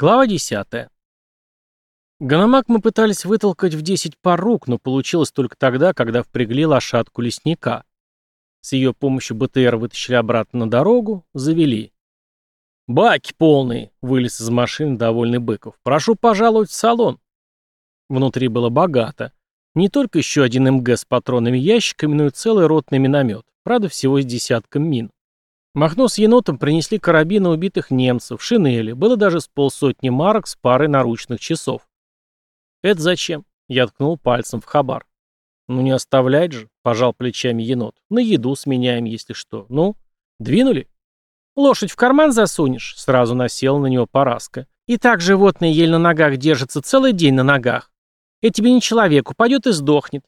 Глава 10. Ганомаг мы пытались вытолкать в 10 пар рук, но получилось только тогда, когда впрягли лошадку лесника. С ее помощью БТР вытащили обратно на дорогу, завели. «Баки полные!» — вылез из машины довольный Быков. «Прошу пожаловать в салон!» Внутри было богато. Не только еще один МГ с патронными ящиками, но и целый ротный миномет. Правда, всего с десятком мин. Махно с енотом принесли карабины убитых немцев, шинели, было даже с полсотни марок с парой наручных часов. «Это зачем?» — я ткнул пальцем в хабар. «Ну не оставлять же», — пожал плечами енот. «На еду сменяем, если что. Ну, двинули?» «Лошадь в карман засунешь?» — сразу насел на него Параска. «И так животное еле на ногах держится, целый день на ногах. Это тебе не человек, упадет и сдохнет».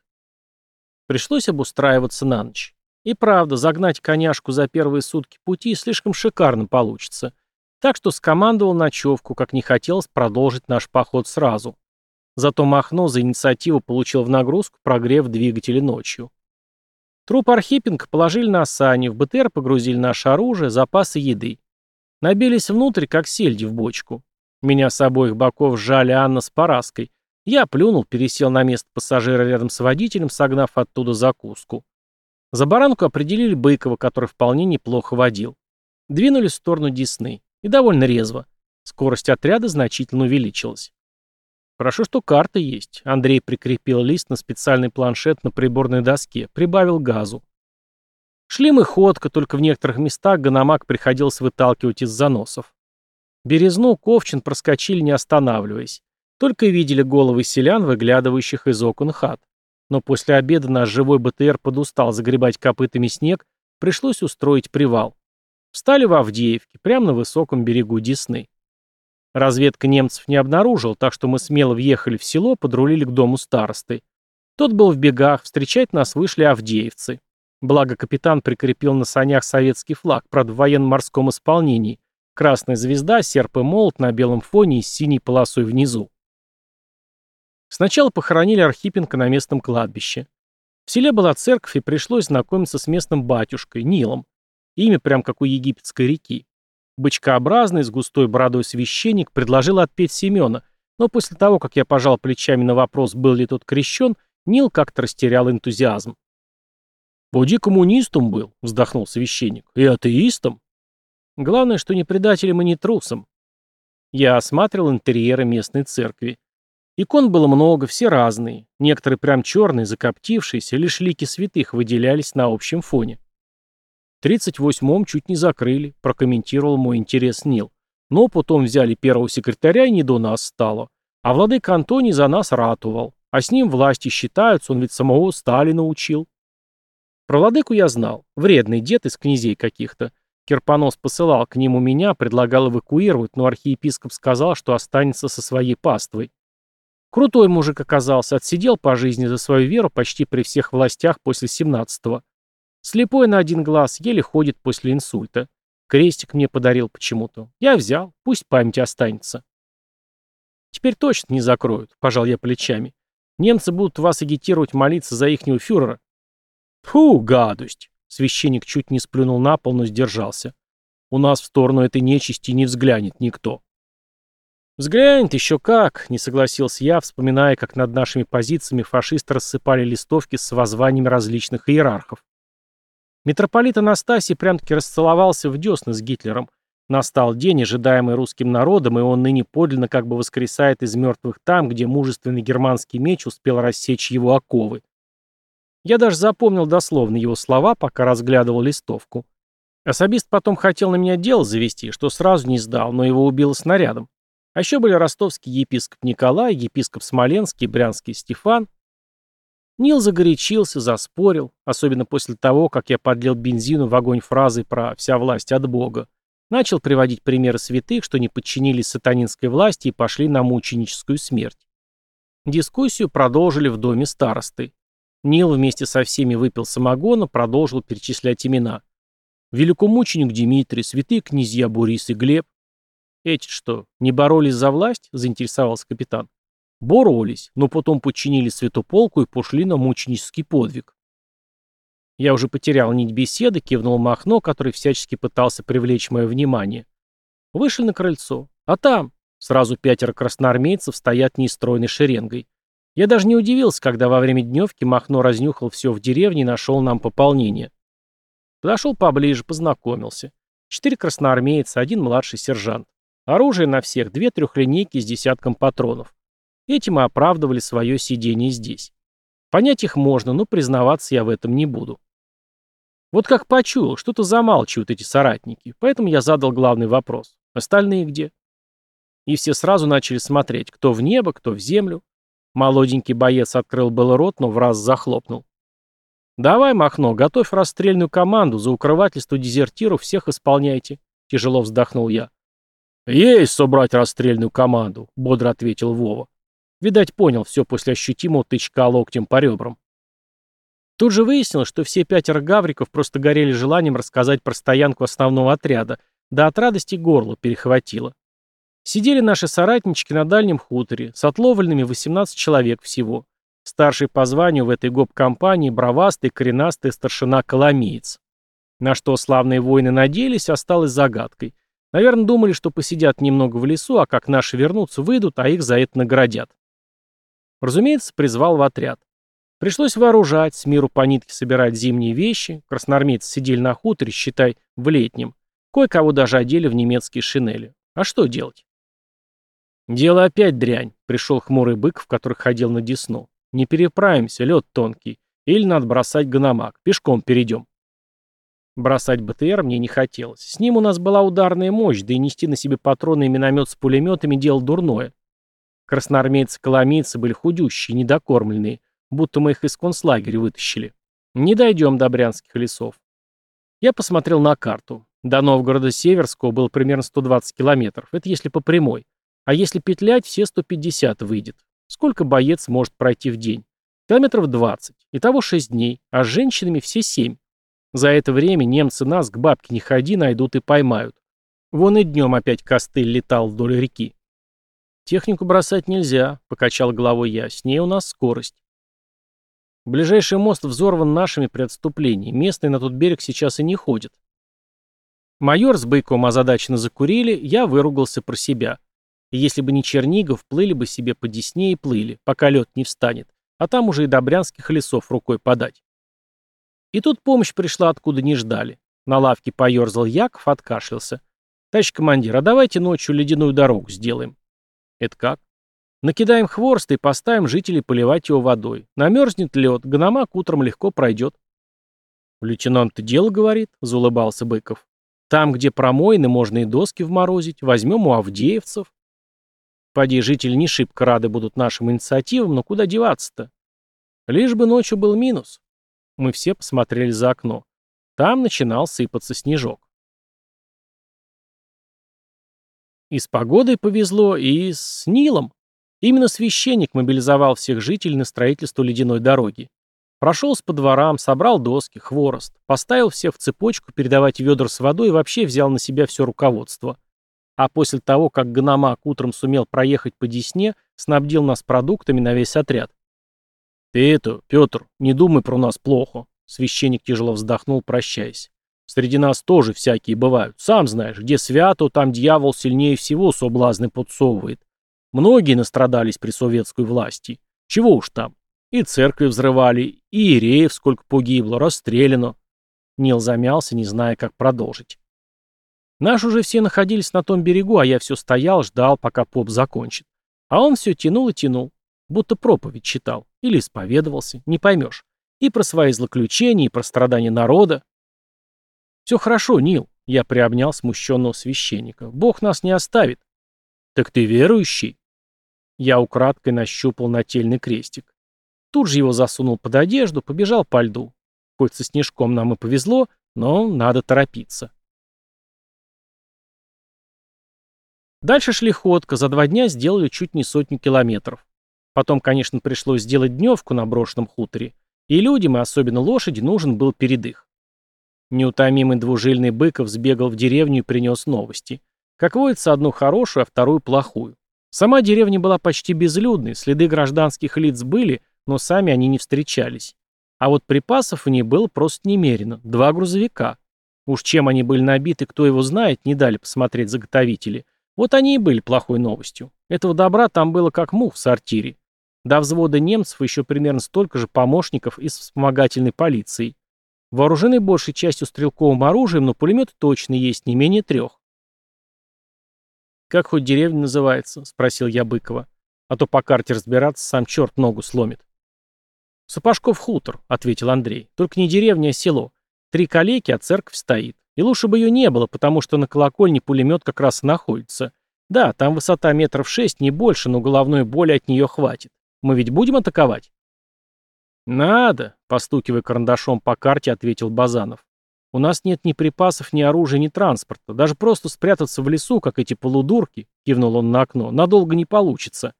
Пришлось обустраиваться на ночь. И правда, загнать коняшку за первые сутки пути слишком шикарно получится. Так что скомандовал ночевку, как не хотелось продолжить наш поход сразу. Зато Махно за инициативу получил в нагрузку, прогрев двигатели ночью. Труп Архипенко положили на сани, в БТР погрузили наше оружие, запасы еды. Набились внутрь, как сельди в бочку. Меня с обоих боков сжали Анна с Параской. Я плюнул, пересел на место пассажира рядом с водителем, согнав оттуда закуску. За баранку определили Быкова, который вполне неплохо водил. Двинулись в сторону Десны. И довольно резво. Скорость отряда значительно увеличилась. Хорошо, что карта есть. Андрей прикрепил лист на специальный планшет на приборной доске, прибавил газу. Шли мы ходко, только в некоторых местах Ганамак приходилось выталкивать из заносов. Березну, Ковчин проскочили, не останавливаясь. Только видели головы селян, выглядывающих из окон хат. Но после обеда наш живой БТР подустал загребать копытами снег, пришлось устроить привал. Встали в Авдеевке, прямо на высоком берегу Десны. Разведка немцев не обнаружила, так что мы смело въехали в село, подрулили к дому старосты. Тот был в бегах, встречать нас вышли авдеевцы. Благо капитан прикрепил на санях советский флаг, правда в военно-морском исполнении. Красная звезда, серп и молот на белом фоне и с синей полосой внизу. Сначала похоронили Архипенко на местном кладбище. В селе была церковь, и пришлось знакомиться с местным батюшкой, Нилом. Имя прям как у египетской реки. Бычкообразный, с густой бородой священник предложил отпеть Семена, но после того, как я пожал плечами на вопрос, был ли тот крещен, Нил как-то растерял энтузиазм. «Поди коммунистом был», — вздохнул священник, — «и атеистом». Главное, что не предателем и не трусом. Я осматривал интерьеры местной церкви. Икон было много, все разные. Некоторые прям черные, закоптившиеся, лишь лики святых выделялись на общем фоне. «Тридцать восьмом чуть не закрыли», — прокомментировал мой интерес Нил. «Но потом взяли первого секретаря, и не до нас стало. А владыка Антоний за нас ратовал. А с ним власти считаются, он ведь самого Сталина учил». Про владыку я знал. Вредный дед из князей каких-то. Кирпонос посылал к нему меня, предлагал эвакуировать, но архиепископ сказал, что останется со своей паствой. Крутой мужик оказался, отсидел по жизни за свою веру почти при всех властях после 17-го. Слепой на один глаз, еле ходит после инсульта. Крестик мне подарил почему-то. Я взял, пусть память останется. Теперь точно не закроют, пожал я плечами. Немцы будут вас агитировать молиться за ихнего фюрера. Фу, гадость. Священник чуть не сплюнул на пол, но сдержался. У нас в сторону этой нечисти не взглянет никто. «Взглянет еще как», — не согласился я, вспоминая, как над нашими позициями фашисты рассыпали листовки с воззваниями различных иерархов. Митрополит Анастасий прям-таки расцеловался в десны с Гитлером. Настал день, ожидаемый русским народом, и он ныне подлинно как бы воскресает из мертвых там, где мужественный германский меч успел рассечь его оковы. Я даже запомнил дословно его слова, пока разглядывал листовку. Особист потом хотел на меня дело завести, что сразу не сдал, но его убило снарядом. А еще были ростовский епископ Николай, епископ Смоленский, брянский Стефан. Нил загорячился, заспорил, особенно после того, как я подлил бензину в огонь фразы про «вся власть от Бога». Начал приводить примеры святых, что не подчинились сатанинской власти и пошли на мученическую смерть. Дискуссию продолжили в доме старосты. Нил вместе со всеми выпил самогона, продолжил перечислять имена. Великомученик Дмитрий, святые князья Борис и Глеб, «Эти что, не боролись за власть?» — заинтересовался капитан. «Боролись, но потом подчинили святополку и пошли на мученический подвиг». Я уже потерял нить беседы, кивнул Махно, который всячески пытался привлечь мое внимание. Вышли на крыльцо. А там Сразу пятеро красноармейцев стоят неистроенной шеренгой. Я даже не удивился, когда во время дневки Махно разнюхал все в деревне и нашел нам пополнение. Подошел поближе, познакомился. Четыре красноармейца, один младший сержант. Оружие на всех, две трехлинейки с десятком патронов. Этим мы оправдывали свое сидение здесь. Понять их можно, но признаваться я в этом не буду. Вот как почуял, что-то замалчивают эти соратники, поэтому я задал главный вопрос. Остальные где? И все сразу начали смотреть, кто в небо, кто в землю. Молоденький боец открыл был рот, но в раз захлопнул. «Давай, Махно, готовь расстрельную команду, за укрывательство дезертиров всех исполняйте», — тяжело вздохнул я. «Есть собрать расстрельную команду», — бодро ответил Вова. Видать, понял все после ощутимого тычка локтем по ребрам. Тут же выяснилось, что все пятеро гавриков просто горели желанием рассказать про стоянку основного отряда, да от радости горло перехватило. Сидели наши соратнички на дальнем хуторе, с отловленными 18 человек всего. Старший по званию в этой гоп-компании бравастый коренастый старшина Коломеец. На что славные воины надеялись, осталось загадкой. Наверное, думали, что посидят немного в лесу, а как наши вернутся, выйдут, а их за это наградят. Разумеется, призвал в отряд. Пришлось вооружать, с миру по нитке собирать зимние вещи, красноармейцы сидели на хуторе, считай, в летнем. Кое-кого даже одели в немецкие шинели. А что делать? Дело опять дрянь, пришел хмурый бык, в который ходил на десну. Не переправимся, лед тонкий. Или надо бросать гономак, пешком перейдем. Бросать БТР мне не хотелось. С ним у нас была ударная мощь, да и нести на себе патроны и миномет с пулеметами дело дурное. Красноармейцы-коломийцы были худющие, недокормленные, будто мы их из концлагеря вытащили. Не дойдем до Брянских лесов. Я посмотрел на карту. До Новгорода Северского было примерно 120 километров. Это если по прямой. А если петлять, все 150 выйдет. Сколько боец может пройти в день? Километров 20. Итого 6 дней, а с женщинами все 7. За это время немцы нас к бабке не ходи найдут и поймают. Вон и днем опять костыль летал вдоль реки. «Технику бросать нельзя», — покачал головой я, — «с ней у нас скорость». Ближайший мост взорван нашими при отступлении, местные на тот берег сейчас и не ходят. Майор с Быковым озадаченно закурили, я выругался про себя. если бы не Чернигов, плыли бы себе по Десне и плыли, пока лед не встанет, а там уже и до Брянских лесов рукой подать. И тут помощь пришла откуда не ждали. На лавке поерзал Яков, откашлялся. «Товарищ командир, а давайте ночью ледяную дорогу сделаем». Это как? Накидаем хворост и поставим жителей поливать его водой. Намерзнет лед, гономак утром легко пройдет. Лейтенант дело говорит, заулыбался Быков. Там, где промоины, можно и доски вморозить. Возьмем у авдеевцев. Поди, жители не шибко рады будут нашим инициативам, но куда деваться-то? Лишь бы ночью был минус. Мы все посмотрели за окно. Там начинал сыпаться снежок. И с погодой повезло, и с Нилом. Именно священник мобилизовал всех жителей на строительство ледяной дороги. Прошелся по дворам, собрал доски, хворост, поставил всех в цепочку передавать ведра с водой и вообще взял на себя все руководство. А после того, как Ганамак утром сумел проехать по Десне, снабдил нас продуктами на весь отряд. «Ты это, Петр, не думай про нас плохо», — священник тяжело вздохнул, прощаясь. Среди нас тоже всякие бывают. Сам знаешь, где свято, там дьявол сильнее всего соблазны подсовывает. Многие настрадались при советской власти. Чего уж там. И церкви взрывали, и иереев сколько погибло, расстреляно. Нил замялся, не зная, как продолжить. Наши уже все находились на том берегу, а я все стоял, ждал, пока поп закончит. А он все тянул и тянул, будто проповедь читал. Или исповедовался, не поймешь. И про свои злоключения, и про страдания народа. «Все хорошо, Нил», — я приобнял смущенного священника. «Бог нас не оставит». «Так ты верующий?» Я украдкой нащупал нательный крестик. Тут же его засунул под одежду, побежал по льду. Хоть со снежком нам и повезло, но надо торопиться. Дальше шли ходка, за два дня сделали чуть не сотню километров. Потом, конечно, пришлось сделать дневку на брошенном хуторе, и людям, и особенно лошади, нужен был передых. Неутомимый двужильный Быков сбегал в деревню и принес новости. Как водится, одну хорошую, а вторую плохую. Сама деревня была почти безлюдной, следы гражданских лиц были, но сами они не встречались. А вот припасов в ней было просто немерено. Два грузовика. Уж чем они были набиты, кто его знает, не дали посмотреть заготовители. Вот они и были плохой новостью. Этого добра там было как мух в сортире. До взвода немцев еще примерно столько же помощников из вспомогательной полиции. Вооружены большей частью стрелковым оружием, но пулеметы точно есть, не менее трех. «Как хоть деревня называется?» — спросил я Быкова. «А то по карте разбираться сам черт ногу сломит». «Сапожков хутор», — ответил Андрей. «Только не деревня, а село. Три калеки, а церковь стоит. И лучше бы ее не было, потому что на колокольне пулемет как раз и находится. Да, там высота метров шесть, не больше, но головной боли от нее хватит. Мы ведь будем атаковать?» «Надо», — постукивая карандашом по карте, ответил Базанов. «У нас нет ни припасов, ни оружия, ни транспорта. Даже просто спрятаться в лесу, как эти полудурки», — кивнул он на окно, — «надолго не получится».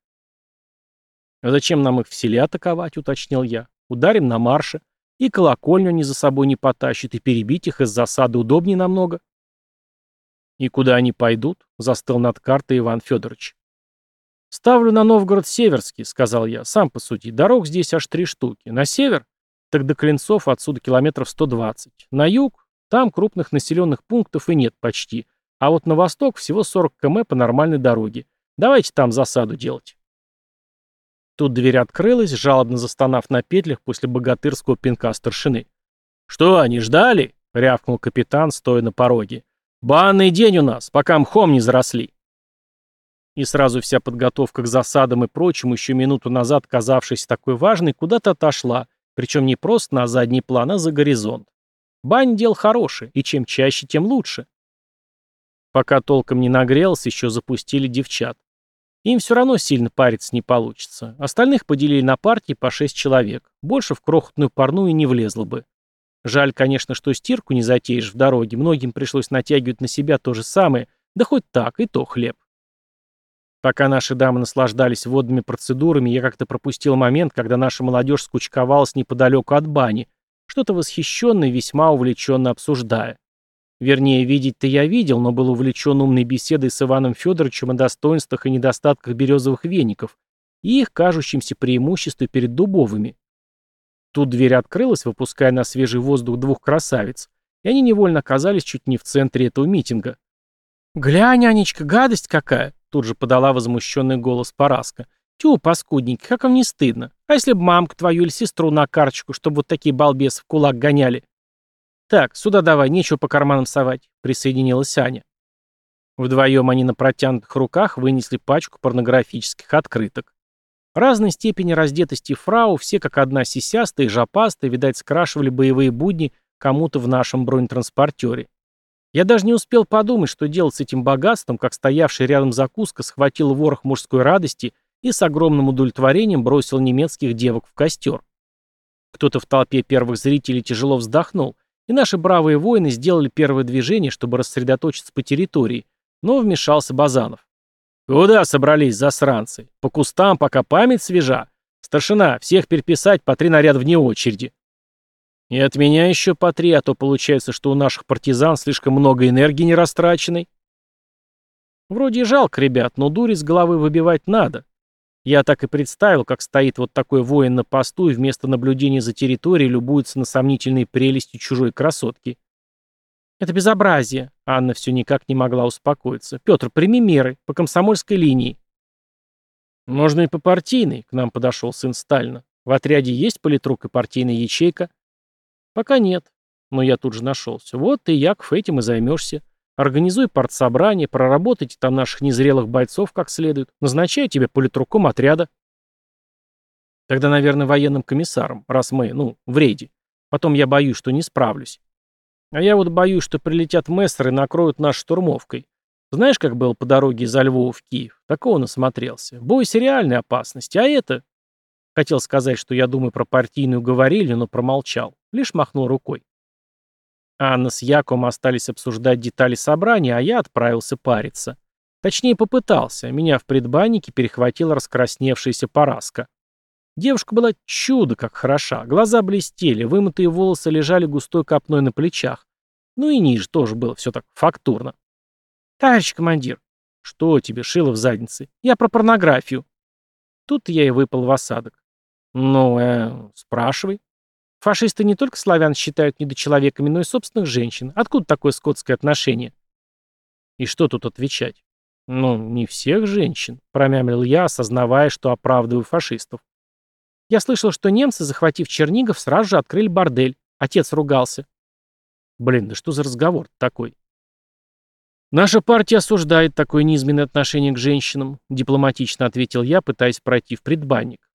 «А зачем нам их в селе атаковать?» — уточнил я. «Ударим на марше. И колокольню они за собой не потащат, и перебить их из засады удобнее намного». «И куда они пойдут?» — застыл над картой Иван Федорович. «Ставлю на Новгород-Северский», — сказал я. «Сам посуди. Дорог здесь аж три штуки. На север? Так до Клинцов отсюда километров 120. На юг? Там крупных населенных пунктов и нет почти. А вот на восток всего 40 км по нормальной дороге. Давайте там засаду делать». Тут дверь открылась, жалобно застонав на петлях после богатырского пинка старшины. «Что, они ждали?» — рявкнул капитан, стоя на пороге. «Банный день у нас, пока мхом не заросли». И сразу вся подготовка к засадам и прочему, еще минуту назад казавшаяся такой важной, куда-то отошла, причем не просто на задний план, а за горизонт. Бань дел хороший, и чем чаще, тем лучше. Пока толком не нагрелся, еще запустили девчат. Им все равно сильно париться не получится. Остальных поделили на партии по шесть человек. Больше в крохотную парную не влезло бы. Жаль, конечно, что стирку не затеешь в дороге. Многим пришлось натягивать на себя то же самое. Да хоть так, и то хлеб. Пока наши дамы наслаждались водными процедурами, я как-то пропустил момент, когда наша молодежь скучковалась неподалеку от бани, что-то восхищенно и весьма увлеченно обсуждая. Вернее, видеть-то я видел, но был увлечен умной беседой с Иваном Федоровичем о достоинствах и недостатках березовых веников и их кажущимся преимуществе перед дубовыми. Тут дверь открылась, выпуская на свежий воздух двух красавиц, и они невольно оказались чуть не в центре этого митинга. «Глянь, Анечка, гадость какая!» Тут же подала возмущенный голос Параска. «Тю, паскудненький, как вам не стыдно? А если б мамку твою или сестру на карточку, чтобы вот такие балбесы в кулак гоняли?» «Так, сюда давай, нечего по карманам совать», — присоединилась Аня. Вдвоем они на протянутых руках вынесли пачку порнографических открыток. Разной степени раздетости фрау, все как одна сисястые, жопастые, видать, скрашивали боевые будни кому-то в нашем бронетранспортере. Я даже не успел подумать, что делать с этим богатством, как стоявший рядом закуска схватил ворох мужской радости и с огромным удовлетворением бросил немецких девок в костер. Кто-то в толпе первых зрителей тяжело вздохнул, и наши бравые воины сделали первое движение, чтобы рассредоточиться по территории, но вмешался Базанов. «Куда собрались засранцы? По кустам, пока память свежа? Старшина, всех переписать по три наряда вне очереди». И от меня еще по три, а то получается, что у наших партизан слишком много энергии не растраченной. Вроде жалко ребят, но дури с головы выбивать надо. Я так и представил, как стоит вот такой воин на посту и вместо наблюдения за территорией любуется на сомнительные прелести чужой красотки. Это безобразие. Анна все никак не могла успокоиться. Петр, прими меры. По комсомольской линии. Можно и по партийной, к нам подошел сын Сталина. В отряде есть политрук и партийная ячейка? Пока нет. Но я тут же нашелся. Вот ты, Яков, этим и займешься. Организуй партсобрание, проработайте там наших незрелых бойцов как следует. Назначаю тебя политруком отряда. Тогда, наверное, военным комиссаром, раз мы, ну, в рейде. Потом я боюсь, что не справлюсь. А я вот боюсь, что прилетят мессеры и накроют нас штурмовкой. Знаешь, как было по дороге из Львова в Киев? Такого насмотрелся. Бойся реальной опасности, а это... Хотел сказать, что я думаю про партийную говорили, но промолчал. Лишь махнул рукой. Анна с Яковом остались обсуждать детали собрания, а я отправился париться. Точнее, попытался. Меня в предбаннике перехватила раскрасневшаяся Параска. Девушка была чудо как хороша. Глаза блестели, вымытые волосы лежали густой копной на плечах. Ну и ниже тоже было все так фактурно. «Товарищ командир!» «Что тебе, шило в заднице?» «Я про порнографию». Тут я и выпал в осадок. «Ну, э, спрашивай». Фашисты не только славян считают недочеловеками, но и собственных женщин. Откуда такое скотское отношение? И что тут отвечать? «Ну, не всех женщин», — промямлил я, осознавая, что оправдываю фашистов. Я слышал, что немцы, захватив Чернигов, сразу же открыли бордель. Отец ругался. Блин, да что за разговор такой? Наша партия осуждает такое низменное отношение к женщинам, дипломатично ответил я, пытаясь пройти в предбанник.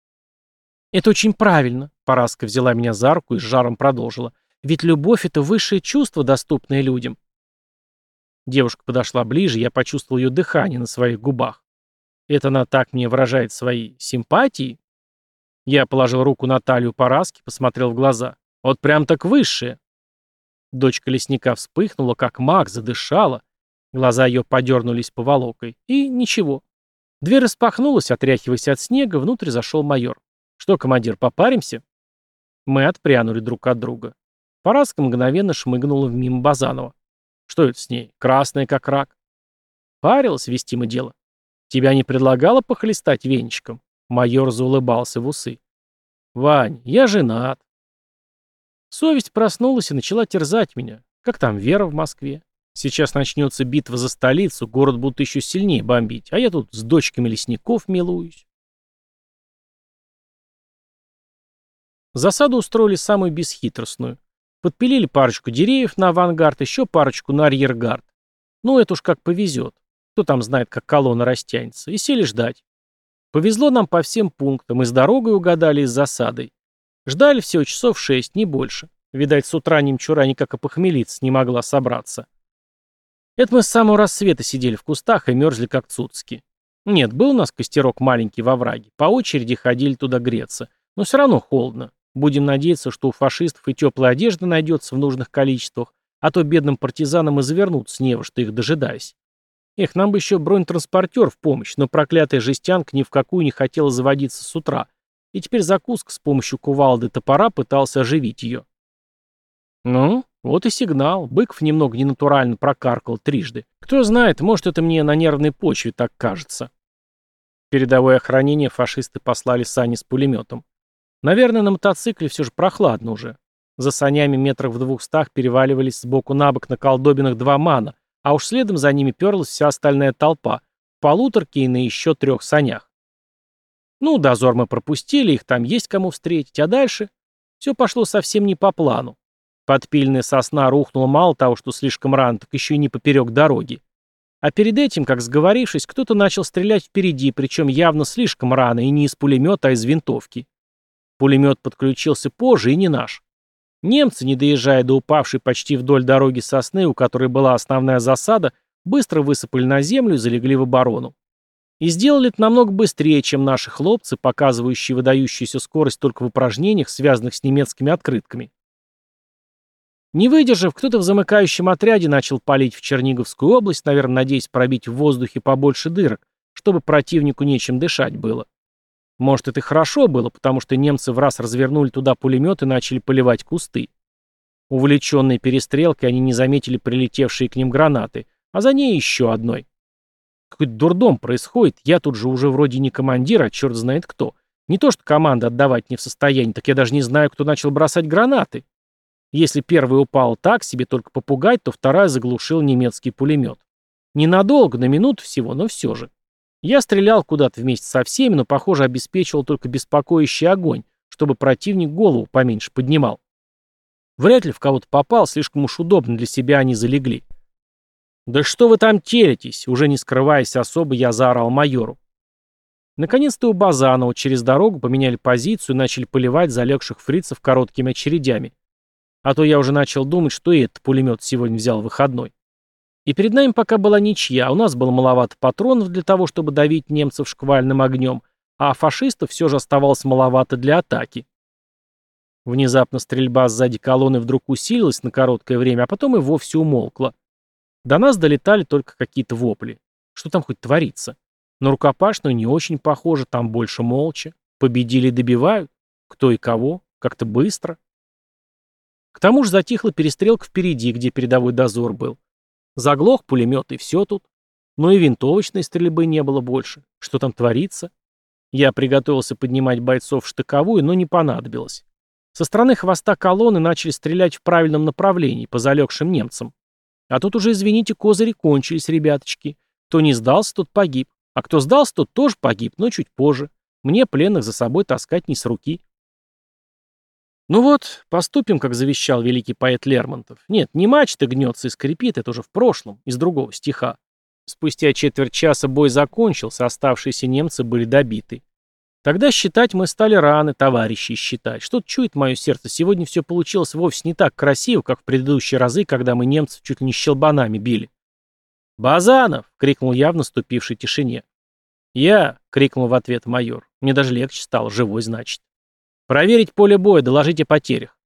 Это очень правильно, Параска взяла меня за руку и с жаром продолжила. Ведь любовь — это высшее чувство, доступное людям. Девушка подошла ближе, я почувствовал ее дыхание на своих губах. Это она так мне выражает свои симпатии? Я положил руку на талию Параски, посмотрел в глаза. Вот прям так высшее. Дочка лесника вспыхнула, как маг, задышала. Глаза ее подернулись поволокой. И ничего. Дверь распахнулась, отряхиваясь от снега, внутрь зашел майор. «Что, командир, попаримся?» Мы отпрянули друг от друга. Параска мгновенно шмыгнула в мимо Базанова. «Что это с ней? Красная, как рак?» «Парилась, вестимо дело. Тебя не предлагала похлестать венчиком?» Майор заулыбался в усы. «Вань, я женат». Совесть проснулась и начала терзать меня. Как там Вера в Москве? Сейчас начнется битва за столицу, город будут еще сильнее бомбить, а я тут с дочками лесников милуюсь. Засаду устроили самую бесхитростную. Подпилили парочку деревьев на авангард, еще парочку на арьергард. Ну, это уж как повезет. Кто там знает, как колонна растянется. И сели ждать. Повезло нам по всем пунктам, и с дорогой угадали, и с засадой. Ждали всего часов шесть, не больше. Видать, с утра немчура никак опохмелиться не могла собраться. Это мы с самого рассвета сидели в кустах и мерзли, как цуцки. Нет, был у нас костерок маленький во враге. По очереди ходили туда греться. Но все равно холодно. Будем надеяться, что у фашистов и теплая одежда найдется в нужных количествах, а то бедным партизанам и завернут с нева, что их дожидаясь. Эх, нам бы еще бронетранспортер в помощь, но проклятая жестянка ни в какую не хотела заводиться с утра, и теперь закуска с помощью кувалды топора пытался оживить ее. Ну, вот и сигнал. Быков немного ненатурально прокаркал трижды. Кто знает, может, это мне на нервной почве так кажется. Передовое охранение фашисты послали сани с пулеметом. Наверное, на мотоцикле все же прохладно уже. За санями метрах в двухстах переваливались сбоку на бок на колдобинах два мана, а уж следом за ними перлась вся остальная толпа, в полуторке и на еще трех санях. Ну, дозор мы пропустили, их там есть кому встретить, а дальше все пошло совсем не по плану. Подпильная сосна рухнула мало того, что слишком рано, так еще и не поперек дороги. А перед этим, как сговорившись, кто-то начал стрелять впереди, причем явно слишком рано, и не из пулемета, а из винтовки. Пулемет подключился позже и не наш. Немцы, не доезжая до упавшей почти вдоль дороги сосны, у которой была основная засада, быстро высыпали на землю и залегли в оборону. И сделали это намного быстрее, чем наши хлопцы, показывающие выдающуюся скорость только в упражнениях, связанных с немецкими открытками. Не выдержав, кто-то в замыкающем отряде начал палить в Черниговскую область, наверное, надеясь пробить в воздухе побольше дырок, чтобы противнику нечем дышать было. Может, это хорошо было, потому что немцы в раз развернули туда пулемет и начали поливать кусты. Увлеченные перестрелкой, они не заметили прилетевшие к ним гранаты, а за ней еще одной. Какой-то дурдом происходит, я тут же уже вроде не командир, а черт знает кто. Не то что команда отдавать не в состоянии, так я даже не знаю, кто начал бросать гранаты. Если первый упал так, себе только попугать, то вторая заглушил немецкий пулемет. Ненадолго, на минуту всего, но все же. Я стрелял куда-то вместе со всеми, но, похоже, обеспечивал только беспокоящий огонь, чтобы противник голову поменьше поднимал. Вряд ли в кого-то попал, слишком уж удобно для себя они залегли. «Да что вы там телитесь?» Уже не скрываясь особо, я заорал майору. Наконец-то у Базанова через дорогу поменяли позицию и начали поливать залегших фрицев короткими очередями. А то я уже начал думать, что и этот пулемет сегодня взял выходной. И перед нами пока была ничья, у нас было маловато патронов для того, чтобы давить немцев шквальным огнем, а фашистов все же оставалось маловато для атаки. Внезапно стрельба сзади колонны вдруг усилилась на короткое время, а потом и вовсе умолкла. До нас долетали только какие-то вопли. Что там хоть творится? На рукопашную не очень похоже, там больше молча. Победили добивают? Кто и кого? Как-то быстро. К тому же затихла перестрелка впереди, где передовой дозор был. Заглох пулемет, и все тут. Но и винтовочной стрельбы не было больше. Что там творится? Я приготовился поднимать бойцов в штыковую, но не понадобилось. Со стороны хвоста колонны начали стрелять в правильном направлении, по залегшим немцам. А тут уже, извините, козыри кончились, ребяточки. Кто не сдался, тот погиб. А кто сдался, тот тоже погиб, но чуть позже. Мне пленных за собой таскать не с руки. Ну вот, поступим, как завещал великий поэт Лермонтов. Нет, не мачта гнется и скрипит, это уже в прошлом, из другого стиха. Спустя четверть часа бой закончился, оставшиеся немцы были добиты. Тогда считать мы стали раны, товарищи считать. Что-то чует мое сердце, сегодня все получилось вовсе не так красиво, как в предыдущие разы, когда мы немцев чуть ли не щелбанами били. «Базанов!» — крикнул я в наступившей тишине. «Я!» — крикнул в ответ майор. «Мне даже легче стало, живой, значит». «Проверить поле боя, доложить о потерях».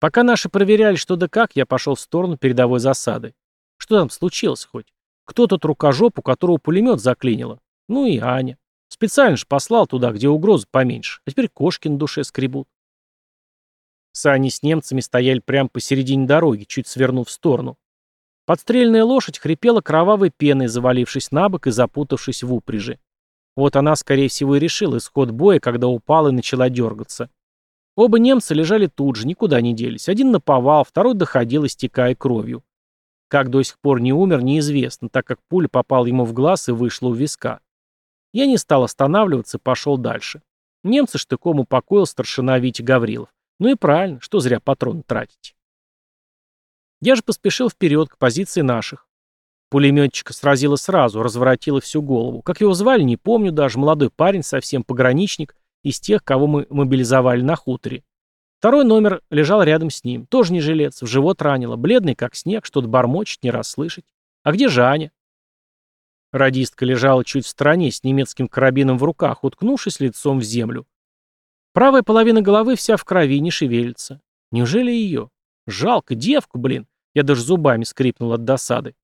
Пока наши проверяли, что да как, я пошел в сторону передовой засады. Что там случилось хоть? Кто тот рукожоп, у которого пулемет заклинило? Ну и Аня. Специально же послал туда, где угрозы поменьше. А теперь кошки на душе скребут. Сани с немцами стояли прямо посередине дороги, чуть свернув в сторону. Подстрельная лошадь хрипела кровавой пеной, завалившись на бок и запутавшись в упряжи. Вот она, скорее всего, и решила исход боя, когда упала и начала дергаться. Оба немца лежали тут же, никуда не делись. Один наповал, второй доходил, истекая кровью. Как до сих пор не умер, неизвестно, так как пуля попала ему в глаз и вышла у виска. Я не стал останавливаться, пошел дальше. Немца штыком упокоил старшина Витя Гаврилов. Ну и правильно, что зря патрон тратить. Я же поспешил вперед, к позиции наших. Пулеметчика сразило сразу, разворотило всю голову. Как его звали, не помню даже, молодой парень, совсем пограничник, из тех, кого мы мобилизовали на хуторе. Второй номер лежал рядом с ним, тоже не жилец, в живот ранило, бледный как снег, что-то бормочет, не расслышать. А где же Аня? Радистка лежала чуть в стороне, с немецким карабином в руках, уткнувшись лицом в землю. Правая половина головы вся в крови, не шевелится. Неужели ее? Жалко, девку, блин. Я даже зубами скрипнул от досады.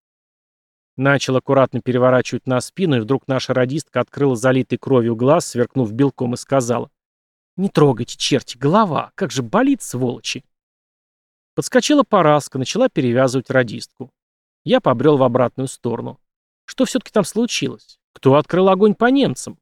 Начал аккуратно переворачивать на спину, и вдруг наша радистка открыла залитый кровью глаз, сверкнув белком, и сказала. «Не трогайте, черти, голова, как же болит, сволочи!» Подскочила Параска, начала перевязывать радистку. Я побрел в обратную сторону. Что все-таки там случилось? Кто открыл огонь по немцам?